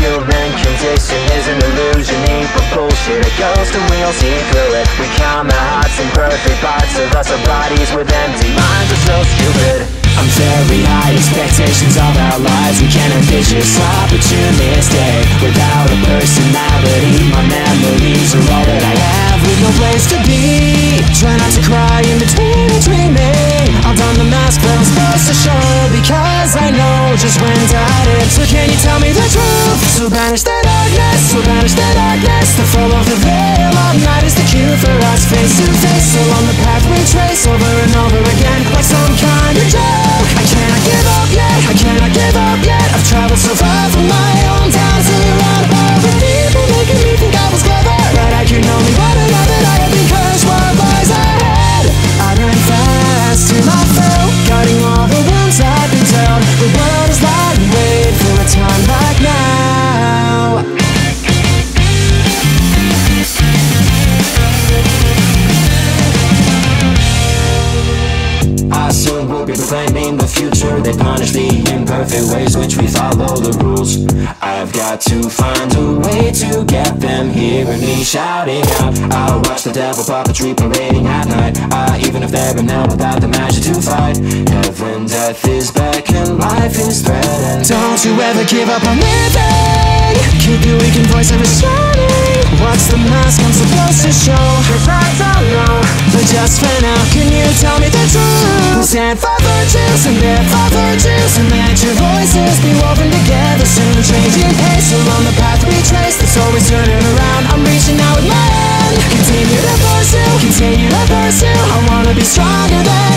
human condition is an illusion. Evil bullshit, a ghost and we all see through it. We count our hearts in perfect parts of us. Our bodies with empty minds are so stupid. I'm very high expectations of our lives. We can ambitious, opportunistic. Without a personality My memories are all that I have. With no place to be. Try not to cry in between dreaming I've done the mask that I'm supposed to show Because I know just to hide it So can you tell me the truth? So banish the darkness So banish the darkness The fall of the veil of night is the cue for us Face to face along the proclaiming the future. They punish the imperfect ways which we follow the rules. I've got to find a way to get them hearing me shouting out I'll watch the devil puppetry parading at night. Uh, Even if they're in hell without the magic to fight. Heaven, death is back and life is threatened. Don't you ever give up on living Keep your weakened voice ever shining. What's the mask I'm supposed to show? Cause I don't know But just for now, can you tell me the truth? Stand for virtues and bear for virtues And let your voices be woven together Soon changing pace along the path we trace That's always turning around. I'm reaching out with my hand. Continue to pursue, continue to pursue. I wanna be stronger than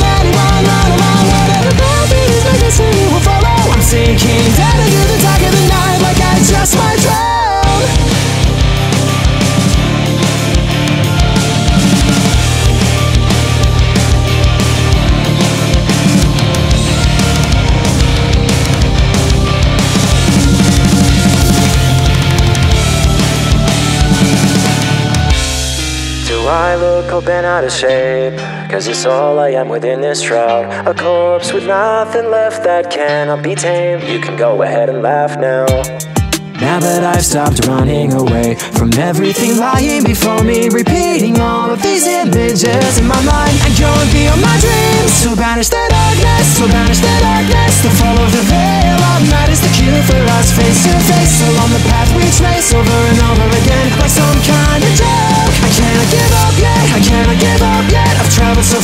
I look all bent out of shape? Cause it's all I am within this shroud A corpse with nothing left that cannot be tamed You can go ahead and laugh now Now that I've stopped running away from everything lying before me, repeating all of these images in my mind, and going beyond my dreams. So banish the darkness, so banish the darkness. The fall of the veil of night is the cue for us, face to face along the path we trace over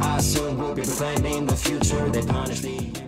I soon will be proclaiming the future. They punish the